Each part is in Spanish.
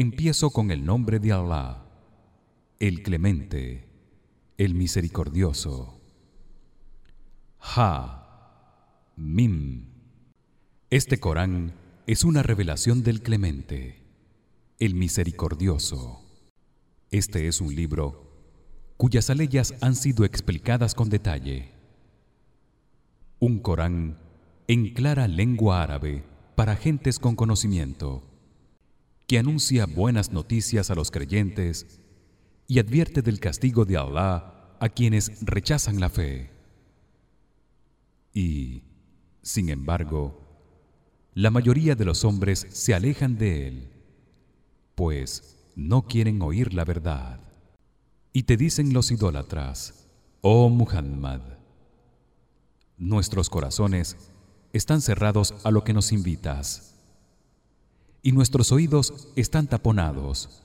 empiezo con el nombre de Allah el clemente el misericordioso. Ha mim. Este Corán es una revelación del clemente el misericordioso. Este es un libro cuyas aleyas han sido explicadas con detalle. Un Corán en clara lengua árabe para gentes con conocimiento que anuncia buenas noticias a los creyentes y advierte del castigo de Allah a quienes rechazan la fe. Y sin embargo la mayoría de los hombres se alejan de él pues no quieren oír la verdad. Y te dicen los idólatras oh Muhammad nuestros corazones están cerrados a lo que nos invitas y nuestros oídos están taponados.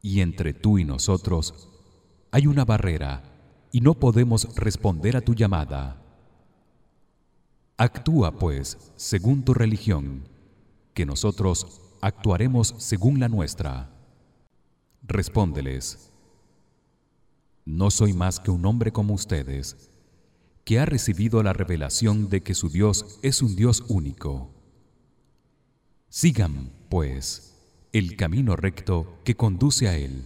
Y entre tú y nosotros hay una barrera y no podemos responder a tu llamada. Actúa pues según tu religión que nosotros actuaremos según la nuestra. Respóndeles no soy más que un hombre como ustedes que ha recibido la revelación de que su Dios es un Dios único sigan pues el camino recto que conduce a él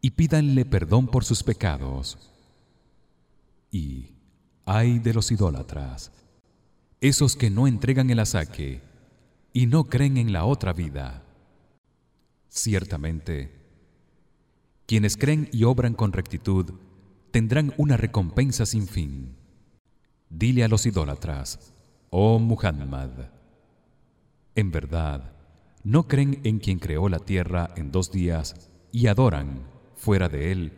y pídanle perdón por sus pecados. Y ay de los idólatras esos que no entregan el asaque y no creen en la otra vida. Ciertamente quienes creen y obran con rectitud tendrán una recompensa sin fin. Dile a los idólatras oh Muhammad en verdad no creen en quien creó la tierra en dos días y adoran fuera de él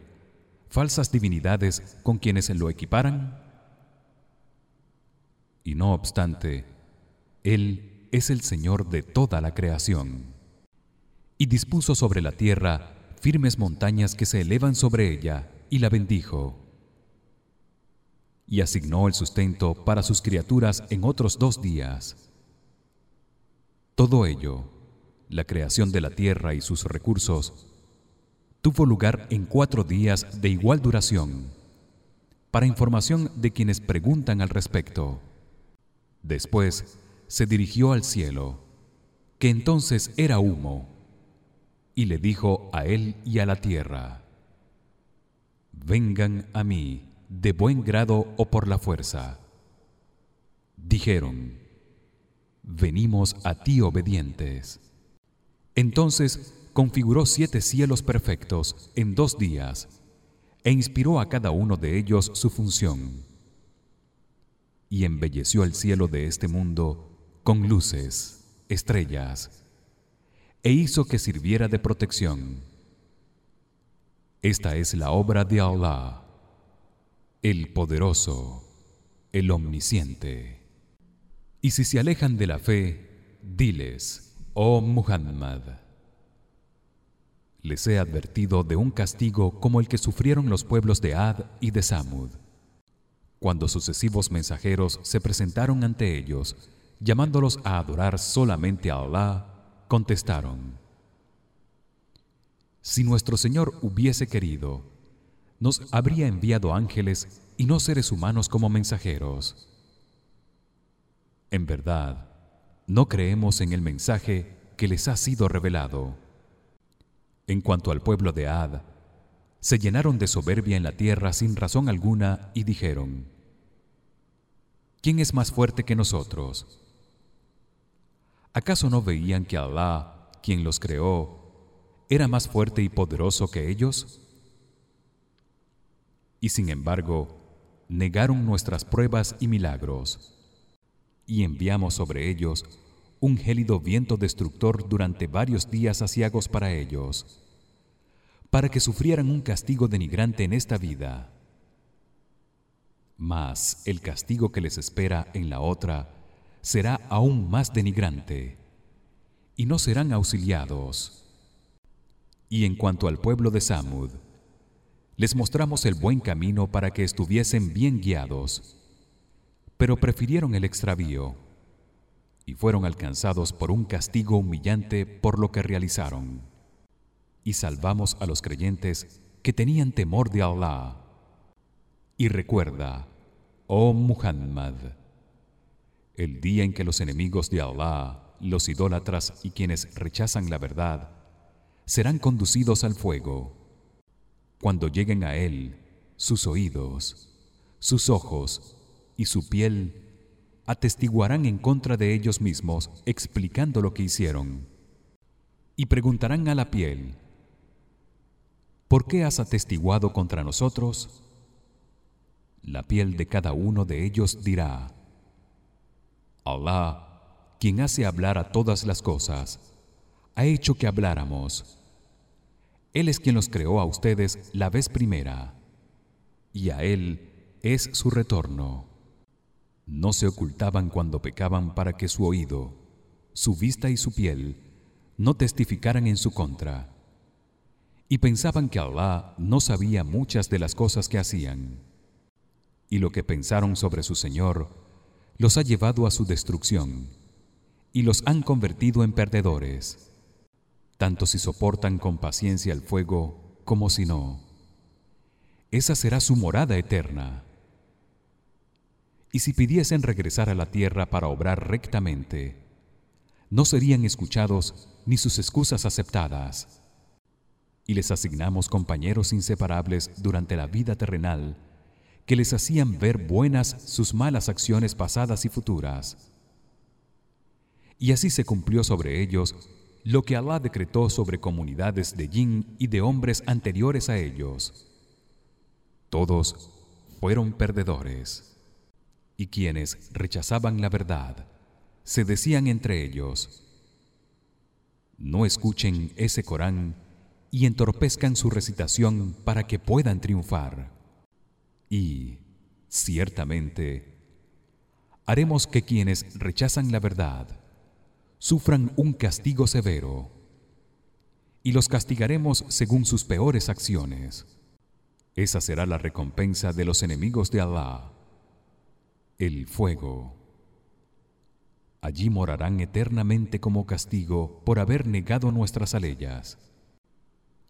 falsas divinidades con quienes lo equiparan. Y no obstante él es el señor de toda la creación. Y dispuso sobre la tierra firmes montañas que se elevan sobre ella y la bendijo. Y asignó el sustento para sus criaturas en otros dos días todo ello la creación de la tierra y sus recursos tuvo lugar en cuatro días de igual duración. Para información de quienes preguntan al respecto después se dirigió al cielo que entonces era humo y le dijo a él y a la tierra vengan a mí de buen grado o por la fuerza dijeron venimos a ti obedientes. Entonces configuró siete cielos perfectos en dos días e inspiró a cada uno de ellos su función. Y embelleció el cielo de este mundo con luces estrellas e hizo que sirviera de protección. Esta es la obra de Allah el poderoso el omnisciente y si se alejan de la fe diles oh Muhammad les he advertido de un castigo como el que sufrieron los pueblos de Ad y de Samud. Cuando sucesivos mensajeros se presentaron ante ellos llamándolos a adorar solamente a Allah contestaron si nuestro Señor hubiese querido nos habría enviado ángeles y no seres humanos como mensajeros en verdad no creemos en el mensaje que les ha sido revelado en cuanto al pueblo de Ad se llenaron de soberbia en la tierra sin razón alguna y dijeron ¿Quién es más fuerte que nosotros? ¿Acaso no veían que Allah, quien los creó, era más fuerte y poderoso que ellos? Y sin embargo, negaron nuestras pruebas y milagros. Y enviamos sobre ellos un gélido viento destructor durante varios días asiagos para ellos, para que sufrieran un castigo denigrante en esta vida. Mas el castigo que les espera en la otra será aún más denigrante y no serán auxiliados. Y en cuanto al pueblo de Samud, les mostramos el buen camino para que estuviesen bien guiados, pero prefirieron el extravío y fueron alcanzados por un castigo humillante por lo que realizaron. Y salvamos a los creyentes que tenían temor de Allah y recuerda oh Muhammad el día en que los enemigos de Allah los idólatras y quienes rechazan la verdad serán conducidos al fuego. Cuando lleguen a él sus oídos sus ojos y su piel atestiguarán en contra de ellos mismos explicando lo que hicieron y preguntarán a la piel ¿Por qué has atestiguado contra nosotros? La piel de cada uno de ellos dirá Allah quien hace hablar a todas las cosas, ha hecho que habláramos. Él es quien los creó a ustedes la vez primera, y a él es su retorno. No se ocultaban cuando pecaban para que su oído, su vista y su piel no testificaran en su contra. Y pensaban que Allah no sabía muchas de las cosas que hacían. Y lo que pensaron sobre su Señor los ha llevado a su destrucción y los han convertido en perdedores tanto si soportan con paciencia el fuego como si no esa será su morada eterna y si pidiesen regresar a la tierra para obrar rectamente no serían escuchados ni sus excusas aceptadas. Y les asignamos compañeros inseparables durante la vida terrenal que les hacían ver buenas sus malas acciones pasadas y futuras. Y así se cumplió sobre ellos lo que Alá decretó sobre comunidades de jin y de hombres anteriores a ellos. Todos fueron perdedores y quienes rechazaban la verdad. Se decían entre ellos no escuchen ese Corán y entorpezcan su recitación para que puedan triunfar. Y ciertamente haremos que quienes rechazan la verdad sufran un castigo severo y los castigaremos según sus peores acciones. Esa será la recompensa de los enemigos de Allah el fuego. Allí morarán eternamente como castigo por haber negado nuestras aleyas.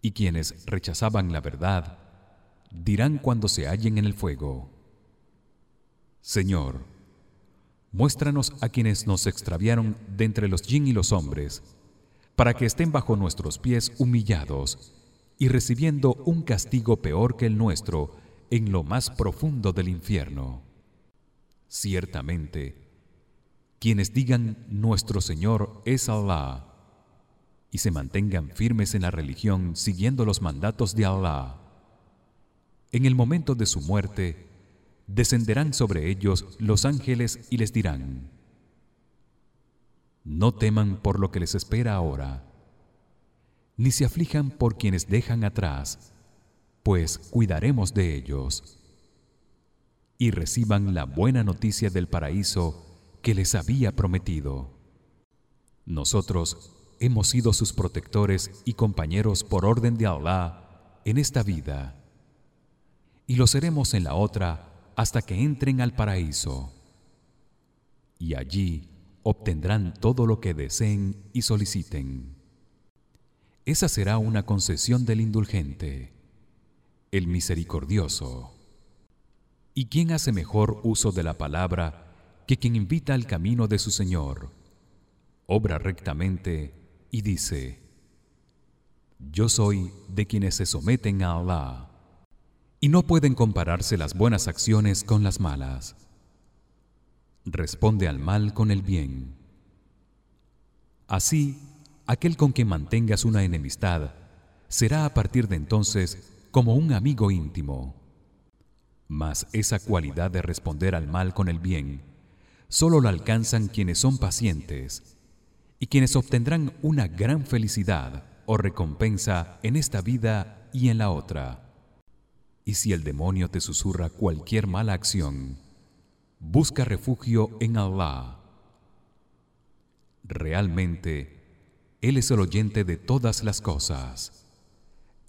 Y quienes rechazaban la verdad dirán cuando se hallen en el fuego. Señor muéstranos a quienes nos extraviaron de entre los jin y los hombres para que estén bajo nuestros pies humillados y recibiendo un castigo peor que el nuestro en lo más profundo del infierno ciertamente. Quienes digan nuestro Señor es Allah y se mantengan firmes en la religión siguiendo los mandatos de Allah en el momento de su muerte descenderán sobre ellos los ángeles y les dirán no teman por lo que les espera ahora ni se aflijan por quienes dejan atrás pues cuidaremos de ellos y reciban la buena noticia del paraíso que les había prometido. Nosotros hemos sido sus protectores y compañeros por orden de Allah en esta vida y lo seremos en la otra hasta que entren al paraíso. Y allí obtendrán todo lo que deseen y soliciten. Esa será una concesión del indulgente el misericordioso y quién hace mejor uso de la palabra que quien invita al camino de su Señor obra rectamente y dice yo soy de quienes se someten a Allah y no pueden compararse las buenas acciones con las malas. Responde al mal con el bien. Así aquel con quien mantengas una enemistad será a partir de entonces como un amigo íntimo mas esa cualidad de responder al mal con el bien solo la alcanzan quienes son pacientes y quienes obtendrán una gran felicidad o recompensa en esta vida y en la otra. Y si el demonio te susurra cualquier mala acción busca refugio en Allah realmente él es el oyente de todas las cosas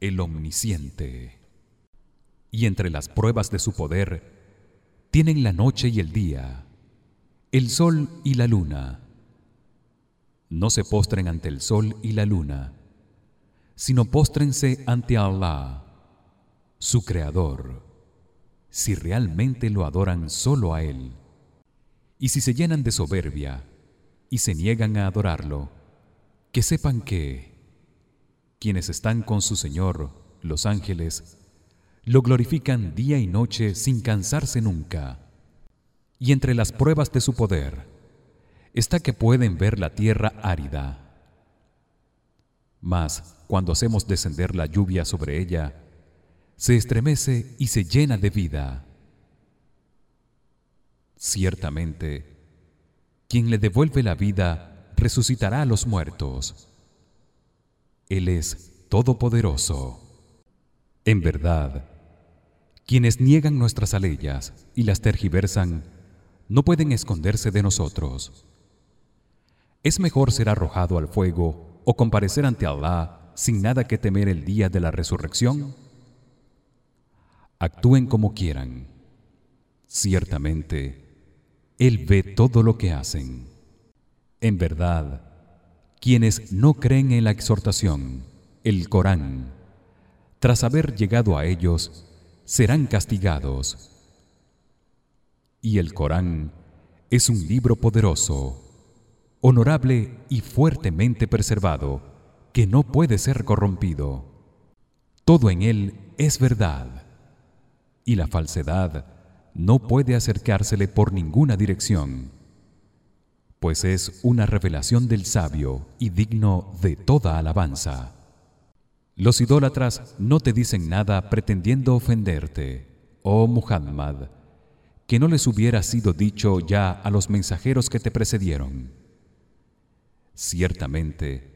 el omnisciente y entre las pruebas de su poder tienen la noche y el día el sol y la luna. No se postren ante el sol y la luna sino póstrense ante Allah su creador si realmente lo adoran solo a él. Y si se llenan de soberbia y se niegan a adorarlo que sepan que quienes están con su Señor los ángeles lo glorifican día y noche sin cansarse nunca. Y entre las pruebas de su poder está que pueden ver la tierra árida. Mas cuando hacemos descender la lluvia sobre ella se estremece y se llena de vida. Ciertamente quien le devuelve la vida resucitará a los muertos. Él es todopoderoso. En verdad quienes niegan nuestras aleyas y las tergiversan no pueden esconderse de nosotros. Es mejor ser arrojado al fuego o comparecer ante Allah sin nada que temer el día de la resurrección. Actúen como quieran. Ciertamente él ve todo lo que hacen. En verdad quienes no creen en la exhortación el Corán tras haber llegado a ellos serán castigados. Y el Corán es un libro poderoso honorable y fuertemente preservado que no puede ser corrompido. Todo en él es verdad. Y la falsedad no puede acercársele por ninguna dirección pues es una revelación del sabio y digno de toda alabanza los idólatras no te dicen nada pretendiendo ofenderte oh Muhammad que no les hubiera sido dicho ya a los mensajeros que te precedieron Ciertamente,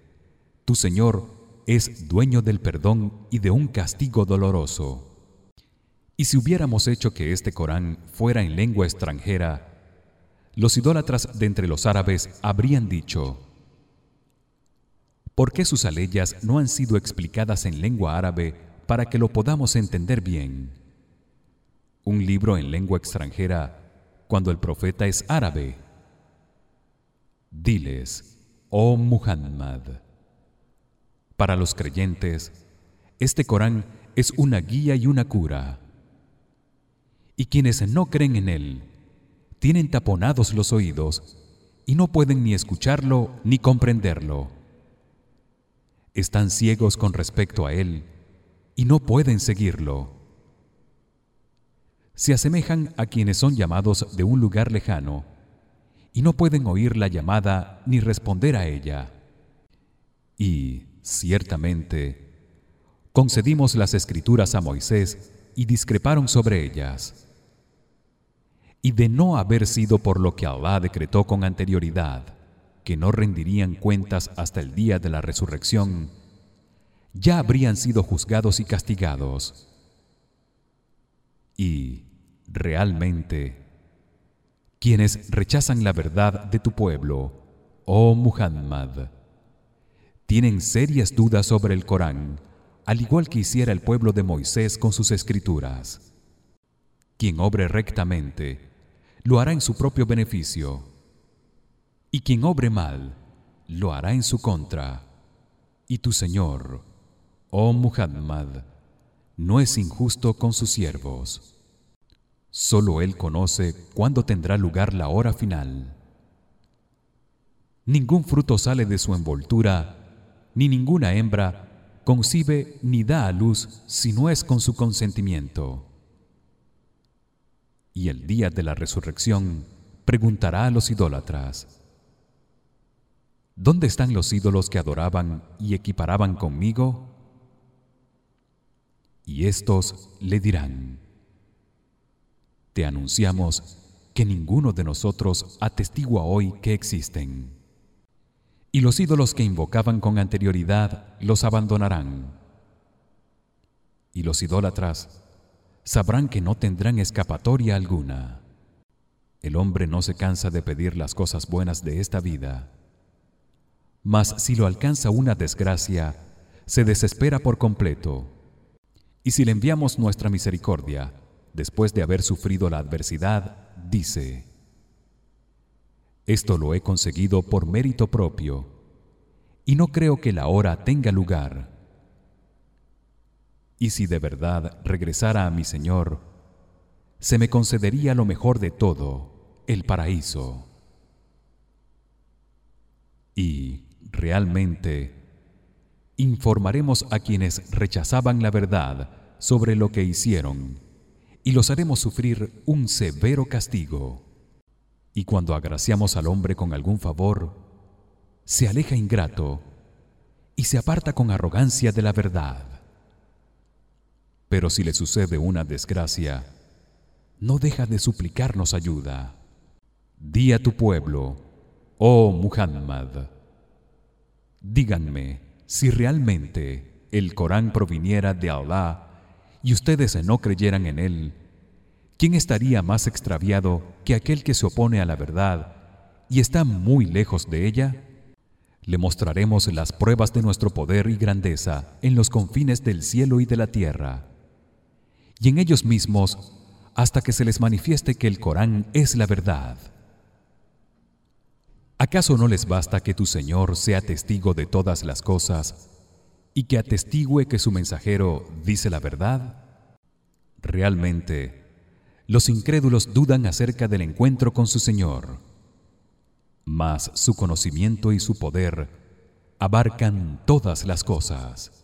tu Señor es dueño del perdón y de un castigo doloroso. Y si hubiéramos hecho que este Corán fuera en lengua extranjera, los idólatras de entre los árabes habrían dicho: ¿Por qué sus aleyas no han sido explicadas en lengua árabe para que lo podamos entender bien? Un libro en lengua extranjera cuando el profeta es árabe. Diles: oh Muhammad para los creyentes este Corán es una guía y una cura y quienes no creen en él tienen taponados los oídos y no pueden ni escucharlo ni comprenderlo están ciegos con respecto a él y no pueden seguirlo se asemejan a quienes son llamados de un lugar lejano y no pueden oír la llamada ni responder a ella. Y ciertamente concedimos las escrituras a Moisés y discreparon sobre ellas. Y de no haber sido por lo que Allah decretó con anterioridad, que no rendirían cuentas hasta el día de la resurrección, ya habrían sido juzgados y castigados. Y realmente quienes rechazan la verdad de tu pueblo, oh Muhammad, tienen serias dudas sobre el Corán, al igual que hiciera el pueblo de Moisés con sus escrituras. Quien obre rectamente, lo hará en su propio beneficio, y quien obre mal, lo hará en su contra. Y tu Señor, oh Muhammad, no es injusto con sus siervos. Solo él conoce cuándo tendrá lugar la hora final. Ningún fruto sale de su envoltura, ni ninguna hembra concibe ni da a luz si no es con su consentimiento. Y el día de la resurrección preguntará a los idólatras: ¿Dónde están los ídolos que adoraban y equiparaban conmigo? Y estos le dirán: te anunciamos que ninguno de nosotros atestigua hoy que existen. Y los ídolos que invocaban con anterioridad los abandonarán. Y los idólatras sabrán que no tendrán escapatoria alguna. El hombre no se cansa de pedir las cosas buenas de esta vida. Mas si lo alcanza una desgracia, se desespera por completo. Y si le enviamos nuestra misericordia, después de haber sufrido la adversidad, dice: Esto lo he conseguido por mérito propio y no creo que la hora tenga lugar y si de verdad regresara a mi Señor se me concedería lo mejor de todo el paraíso y realmente informaremos a quienes rechazaban la verdad sobre lo que hicieron y los haremos sufrir un severo castigo. Y cuando agraciamos al hombre con algún favor se aleja ingrato y se aparta con arrogancia de la verdad. Pero si le sucede una desgracia no deja de suplicarnos ayuda. Di a tu pueblo oh Muhammad díganme si realmente el Corán proviniera de Allah y ustedes no creyeran en él quién estaría más extraviado que aquel que se opone a la verdad y está muy lejos de ella le mostraremos las pruebas de nuestro poder y grandeza en los confines del cielo y de la tierra. Y en ellos mismos hasta que se les manifieste que el Corán es la verdad ¿Acaso no les basta que tu Señor sea testigo de todas las cosas y que atestigue que su mensajero dice la verdad? Realmente los incrédulos dudan acerca del encuentro con su Señor, mas su conocimiento y su poder abarcan todas las cosas.